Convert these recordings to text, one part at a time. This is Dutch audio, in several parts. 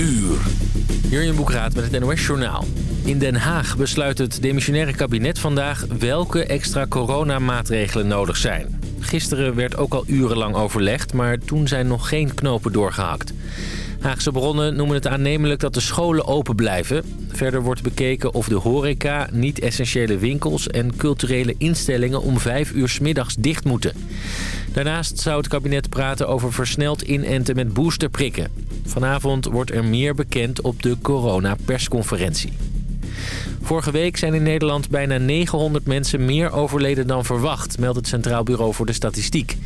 uur. Jurjen Boekraat met het NOS Journaal. In Den Haag besluit het demissionaire kabinet vandaag... welke extra coronamaatregelen nodig zijn. Gisteren werd ook al urenlang overlegd... maar toen zijn nog geen knopen doorgehakt. Haagse bronnen noemen het aannemelijk dat de scholen open blijven. Verder wordt bekeken of de horeca, niet-essentiële winkels... en culturele instellingen om vijf uur s middags dicht moeten. Daarnaast zou het kabinet praten over versneld inenten met boosterprikken. Vanavond wordt er meer bekend op de corona-persconferentie. Vorige week zijn in Nederland bijna 900 mensen meer overleden dan verwacht, meldt het Centraal Bureau voor de Statistiek.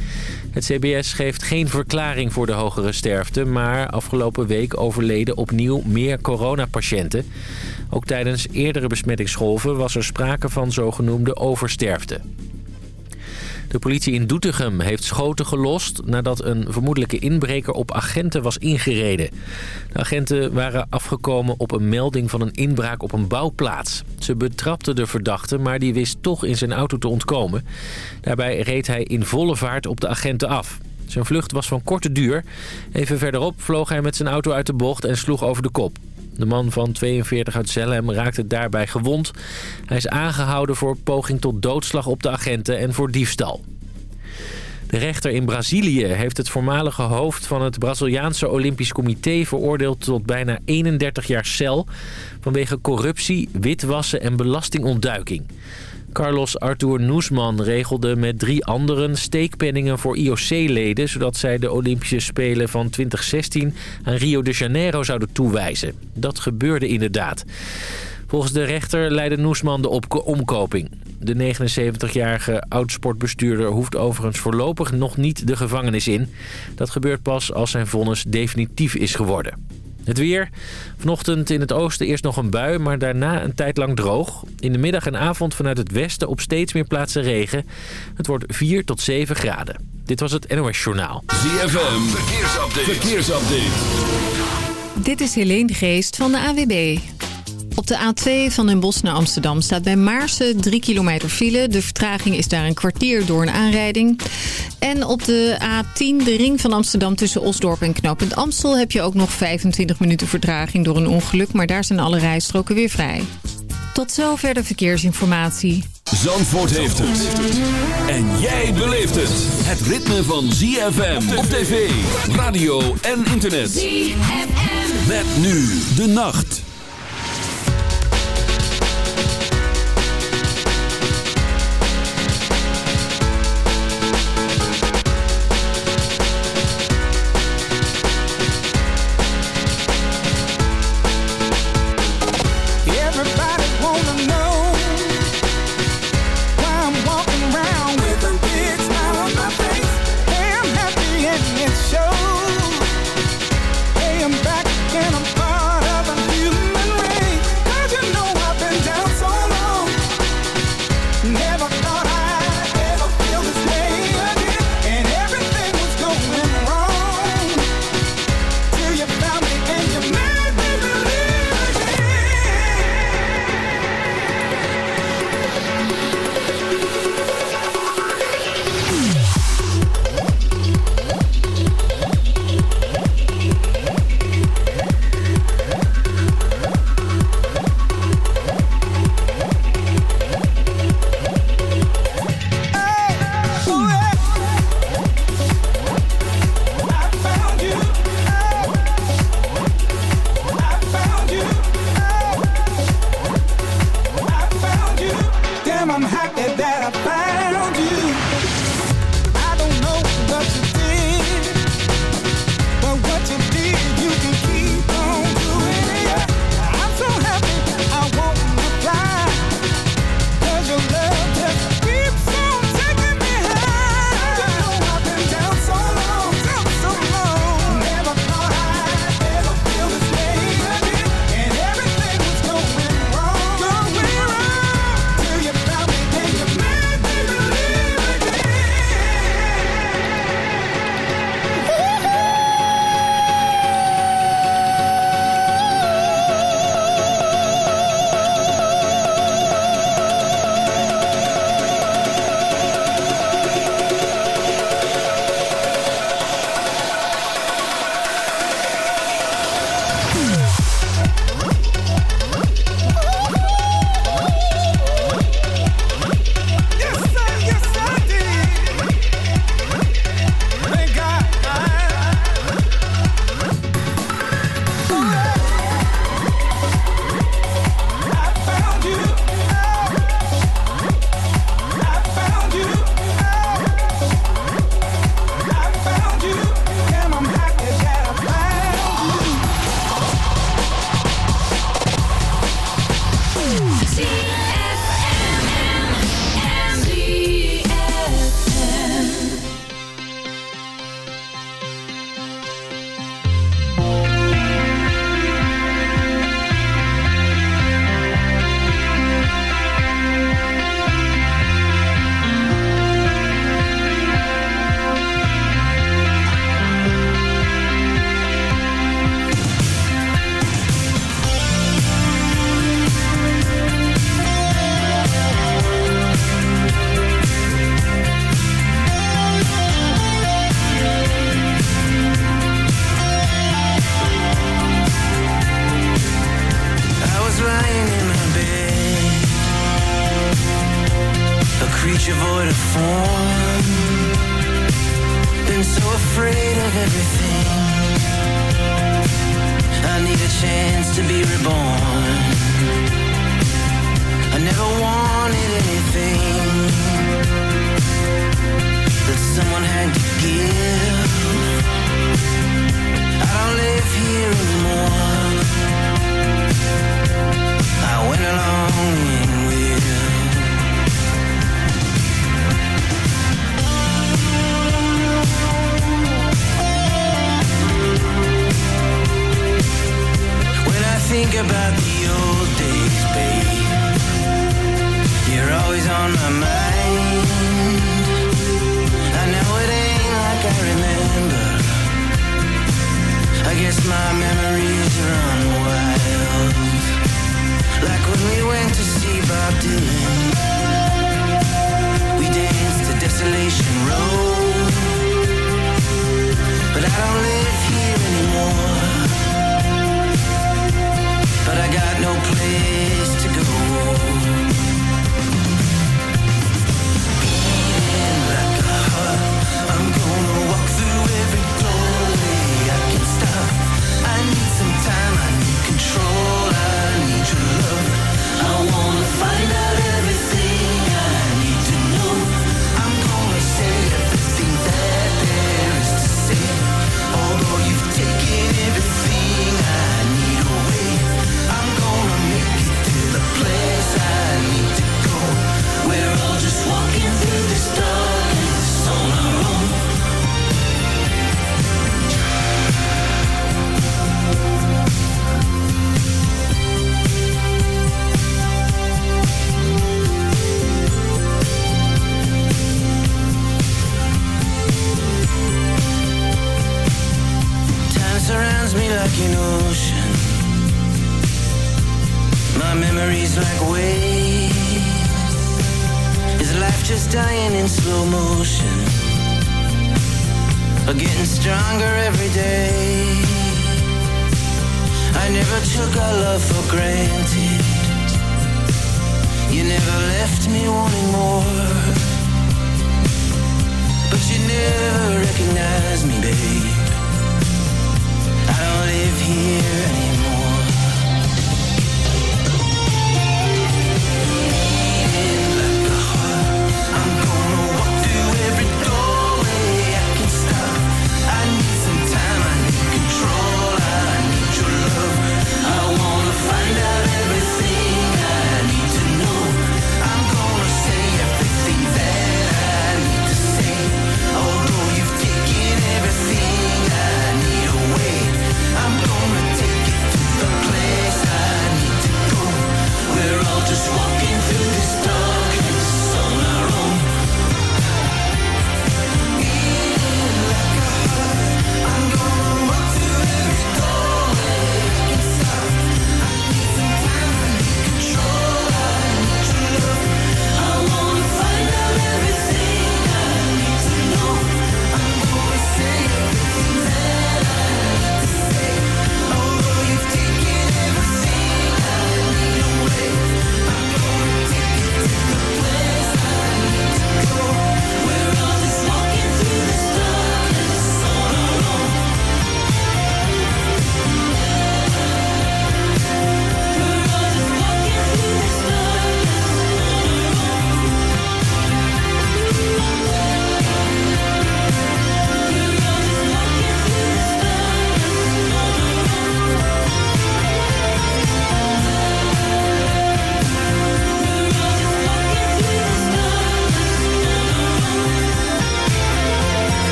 Het CBS geeft geen verklaring voor de hogere sterfte, maar afgelopen week overleden opnieuw meer coronapatiënten. Ook tijdens eerdere besmettingsgolven was er sprake van zogenoemde oversterfte. De politie in Doetinchem heeft schoten gelost nadat een vermoedelijke inbreker op agenten was ingereden. De agenten waren afgekomen op een melding van een inbraak op een bouwplaats. Ze betrapten de verdachte, maar die wist toch in zijn auto te ontkomen. Daarbij reed hij in volle vaart op de agenten af. Zijn vlucht was van korte duur. Even verderop vloog hij met zijn auto uit de bocht en sloeg over de kop. De man van 42 uit Zelhem raakte daarbij gewond. Hij is aangehouden voor poging tot doodslag op de agenten en voor diefstal. De rechter in Brazilië heeft het voormalige hoofd van het Braziliaanse Olympisch Comité veroordeeld tot bijna 31 jaar cel vanwege corruptie, witwassen en belastingontduiking. Carlos Arthur Noesman regelde met drie anderen steekpenningen voor IOC-leden... zodat zij de Olympische Spelen van 2016 aan Rio de Janeiro zouden toewijzen. Dat gebeurde inderdaad. Volgens de rechter leidde Noesman de omkoping. De 79-jarige oudsportbestuurder hoeft overigens voorlopig nog niet de gevangenis in. Dat gebeurt pas als zijn vonnis definitief is geworden. Het weer. Vanochtend in het oosten eerst nog een bui, maar daarna een tijd lang droog. In de middag en avond vanuit het westen op steeds meer plaatsen regen. Het wordt 4 tot 7 graden. Dit was het NOS Journaal. ZFM. Verkeersupdate. Verkeersupdate. Dit is Helene Geest van de AWB. Op de A2 van Den Bosch naar Amsterdam staat bij Maarsen 3 kilometer file. De vertraging is daar een kwartier door een aanrijding. En op de A10, de ring van Amsterdam tussen Osdorp en Knooppunt Amstel... heb je ook nog 25 minuten vertraging door een ongeluk... maar daar zijn alle rijstroken weer vrij. Tot zover de verkeersinformatie. Zandvoort heeft het. En jij beleeft het. Het ritme van ZFM op tv, radio en internet. ZFM. Met nu de nacht.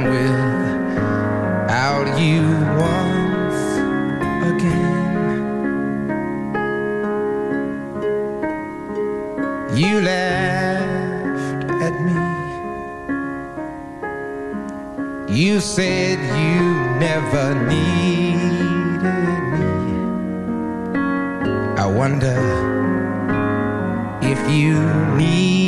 time without you once again. You laughed at me. You said you never needed me. I wonder if you need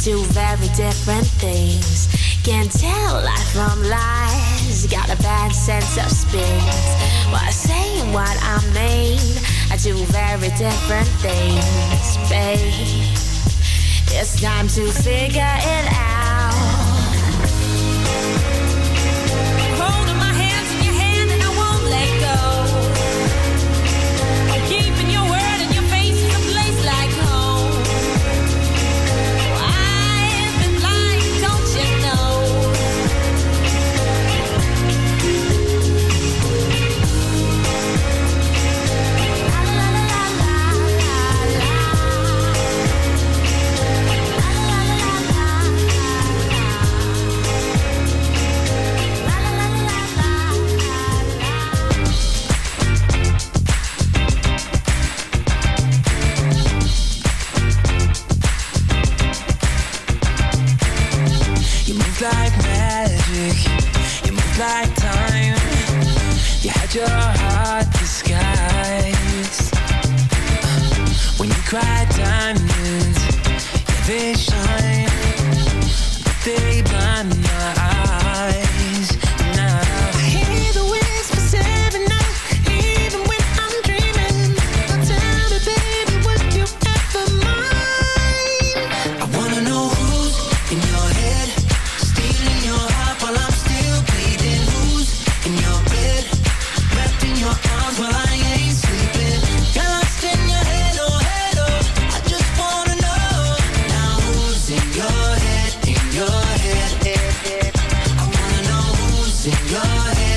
do very different things. Can't tell life from lies. Got a bad sense of spins. While well, saying what I mean, I do very different things, babe. It's time to figure it out.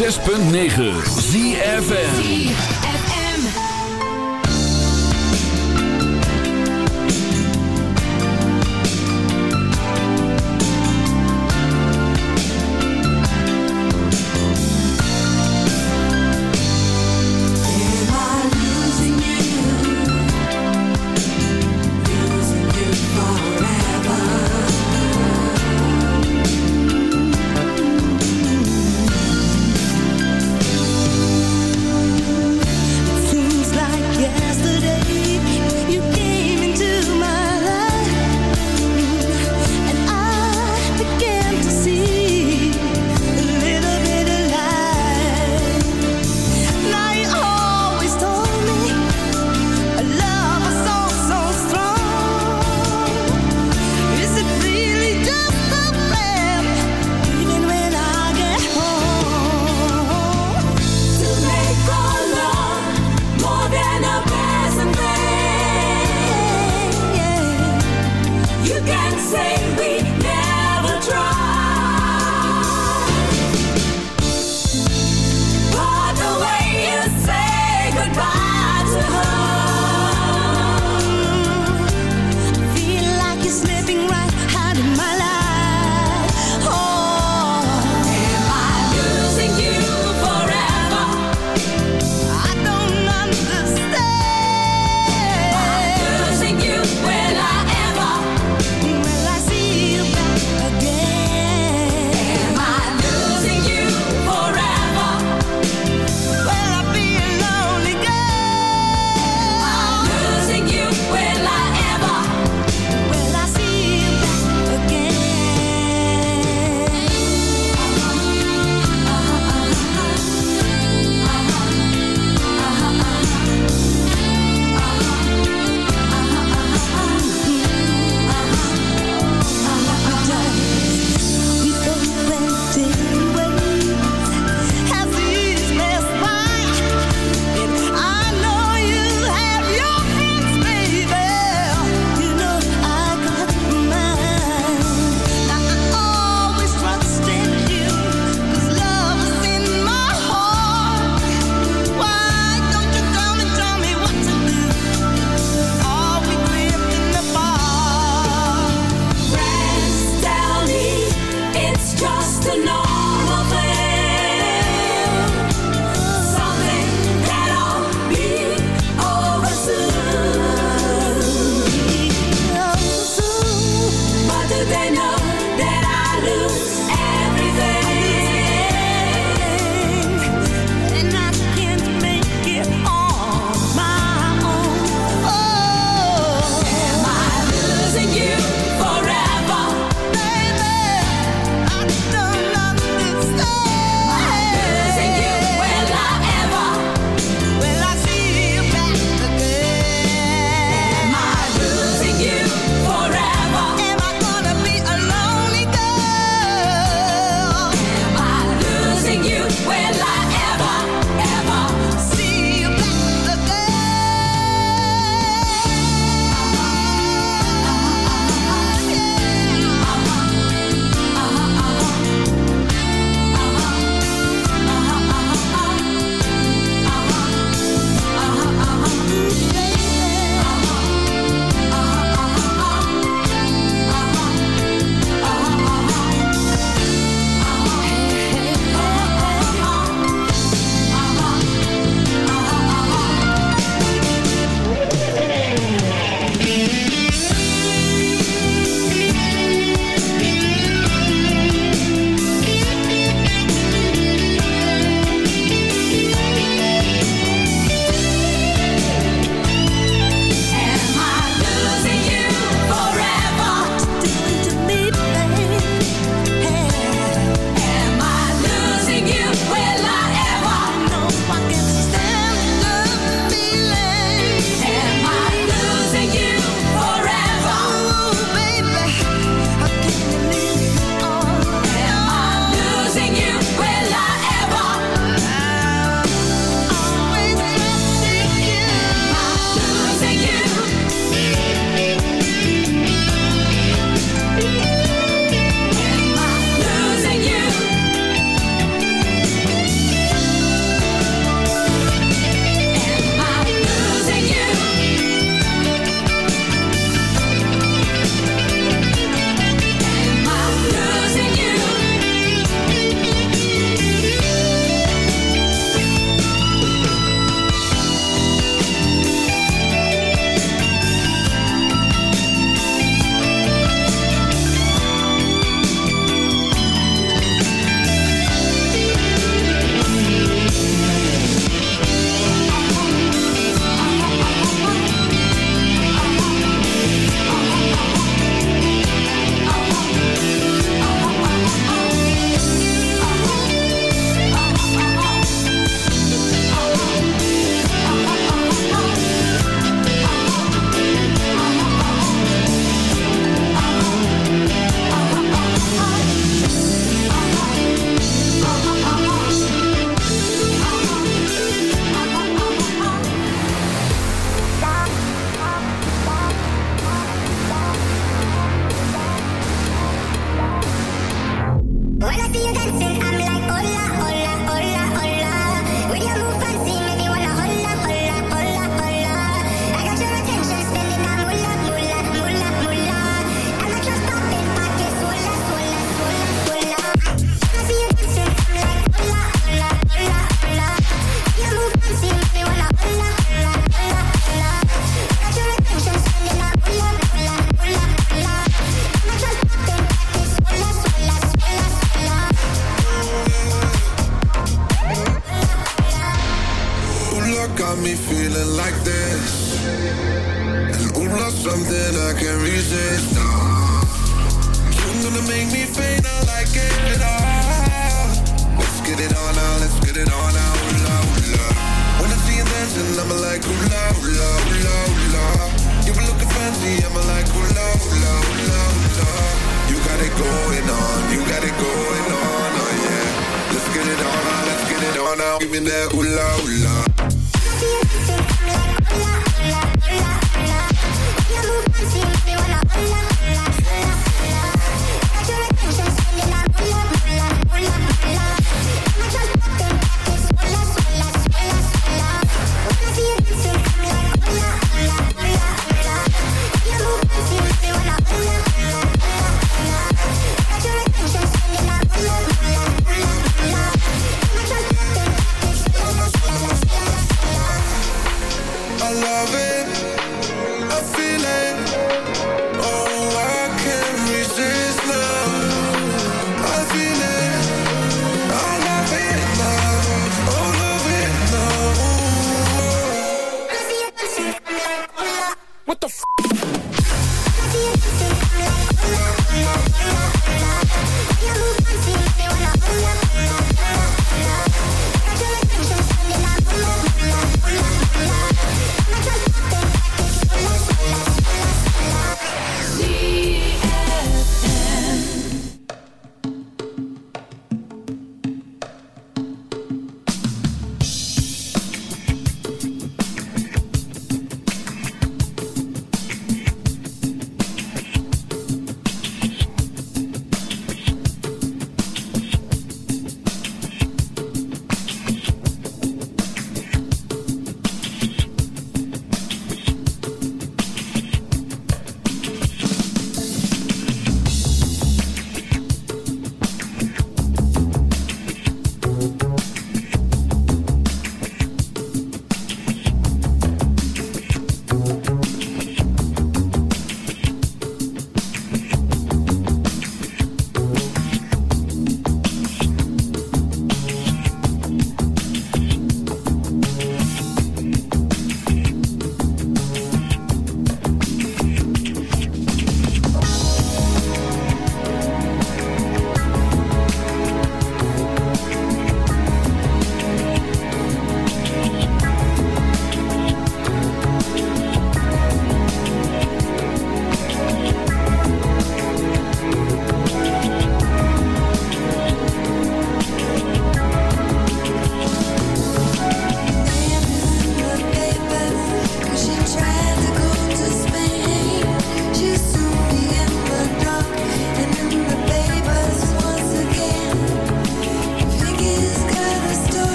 106.9 ZFM.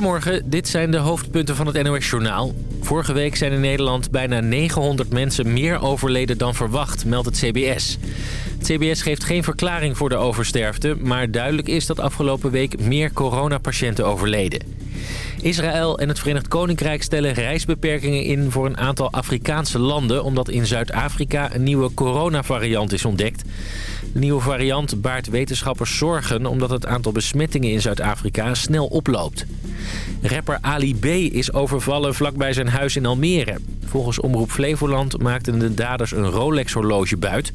Goedemorgen, dit zijn de hoofdpunten van het NOS-journaal. Vorige week zijn in Nederland bijna 900 mensen meer overleden dan verwacht, meldt het CBS. Het CBS geeft geen verklaring voor de oversterfte... maar duidelijk is dat afgelopen week meer coronapatiënten overleden. Israël en het Verenigd Koninkrijk stellen reisbeperkingen in voor een aantal Afrikaanse landen... omdat in Zuid-Afrika een nieuwe coronavariant is ontdekt. De nieuwe variant baart wetenschappers zorgen omdat het aantal besmettingen in Zuid-Afrika snel oploopt. Rapper Ali B. is overvallen vlakbij zijn huis in Almere. Volgens Omroep Flevoland maakten de daders een Rolex-horloge buit.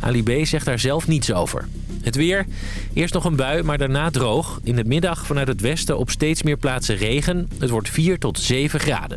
Ali B. zegt daar zelf niets over. Het weer. Eerst nog een bui, maar daarna droog. In de middag vanuit het westen op steeds meer plaatsen regen. Het wordt 4 tot 7 graden.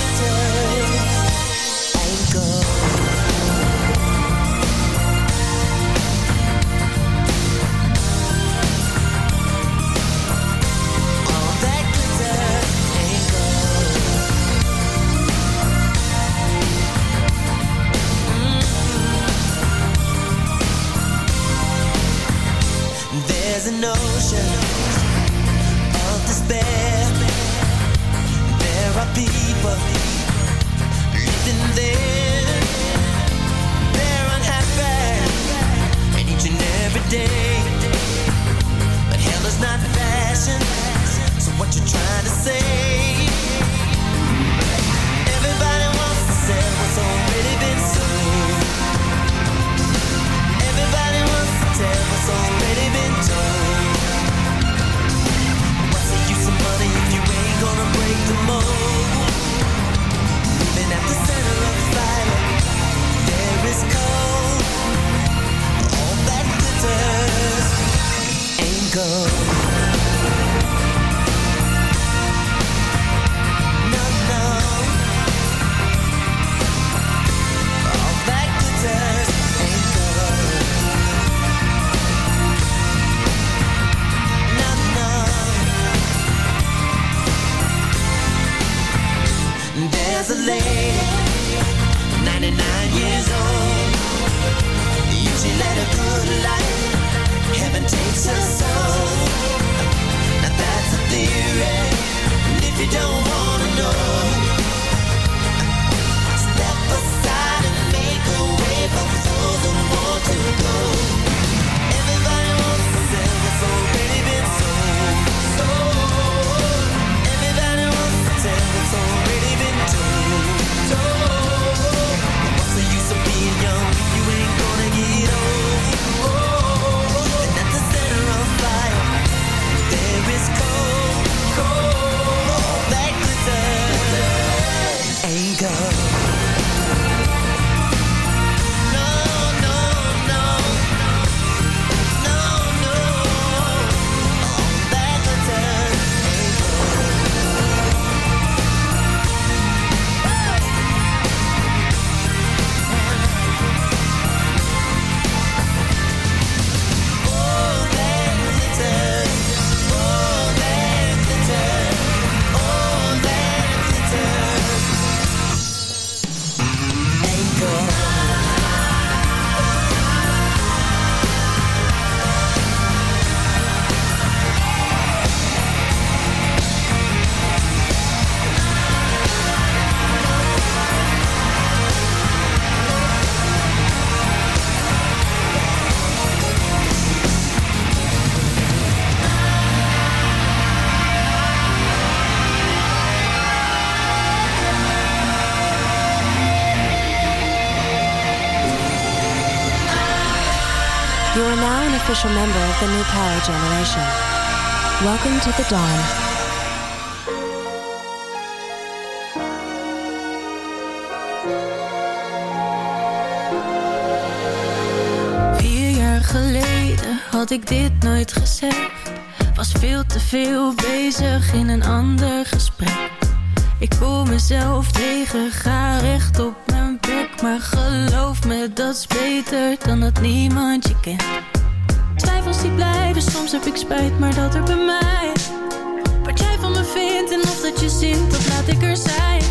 special member of the new power generation. Welcome to the dawn. had ik dit nooit gezegd Was veel te veel bezig in een ander gesprek Ik kom mezelf tegen, ga recht op mijn bek Maar geloof me, dat is beter dan dat niemand je kent blijven. soms heb ik spijt, maar dat er bij mij. Wat jij van me vindt en of dat je zin, dat laat ik er zijn.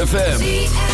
FM.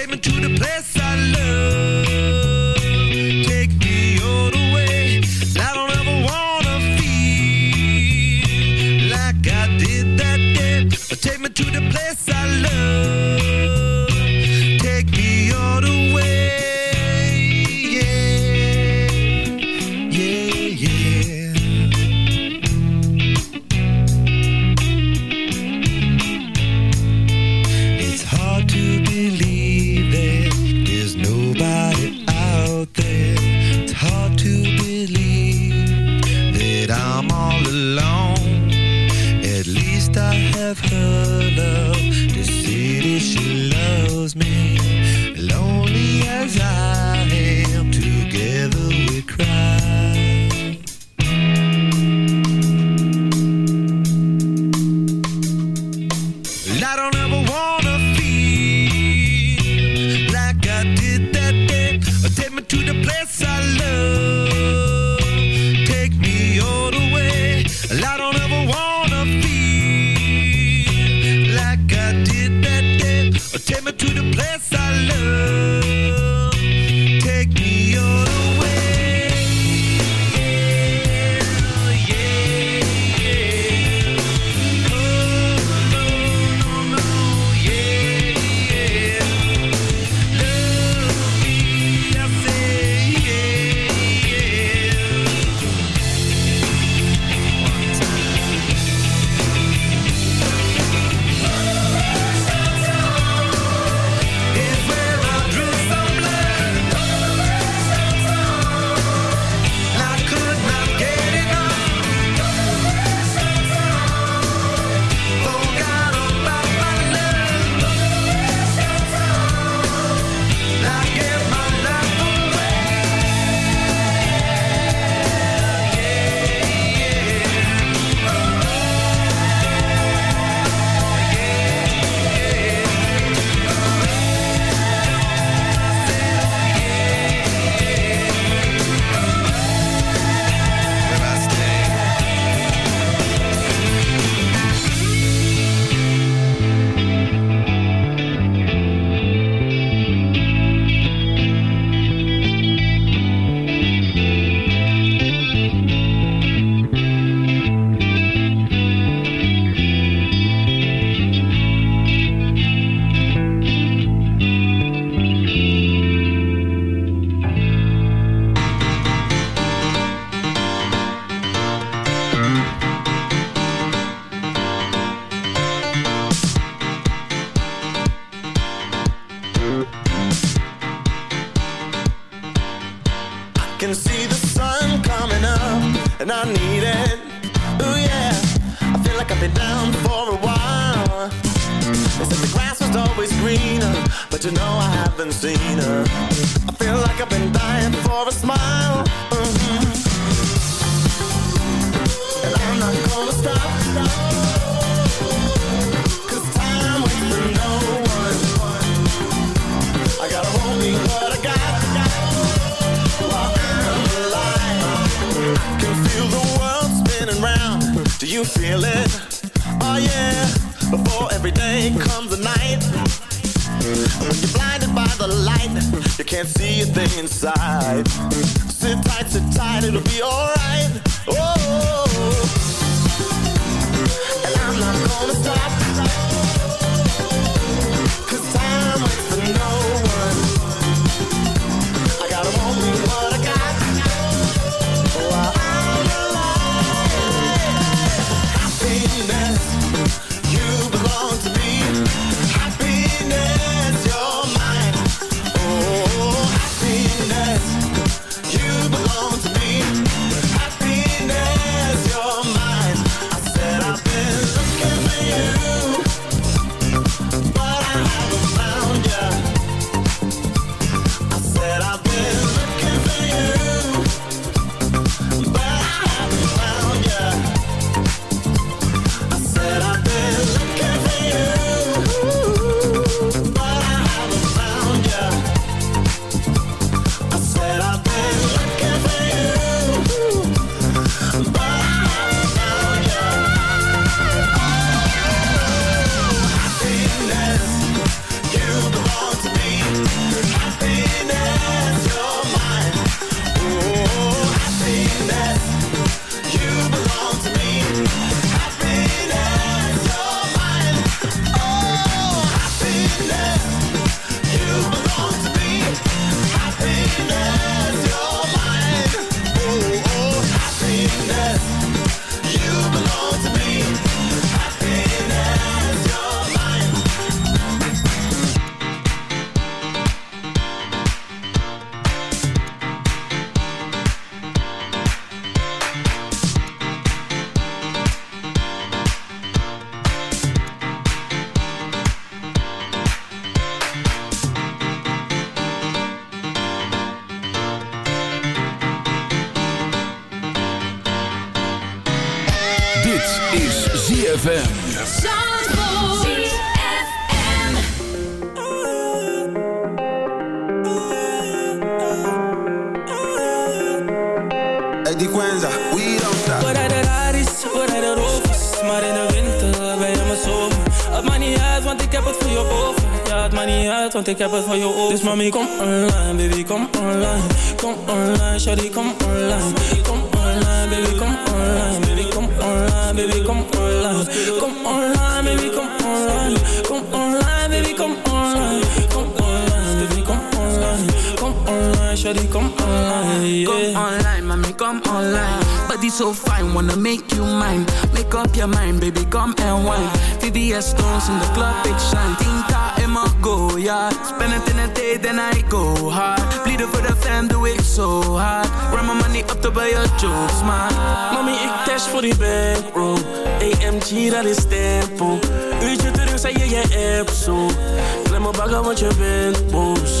came into When you're blinded by the light, you can't see a thing inside. Sit tight, sit tight, it'll be alright. Oh, and I'm not gonna stop. Heb je mami, kom online, baby, kom online. Kom online, shawty, kom online. Kom online, baby, kom online. Baby, kom online, baby, kom online. Kom online, baby, kom online. Kom online, baby, kom online. Kom online, baby, kom online. Kom online, shawty, kom online. Come online, mommy, come online. So fine, wanna make you mine. Make up your mind, baby, come and wine. VVS stones in the club, big shine. Tinta in my go, yeah. Spend it in a day, then I go hard. Bleeden for the fam, do it so hard. Run my money up to buy your jokes, man. Mami, ik dash voor die bankroll AMG, dat is tempo Uurtje terug, zei je je app zo Klem me bagger, want je bent boos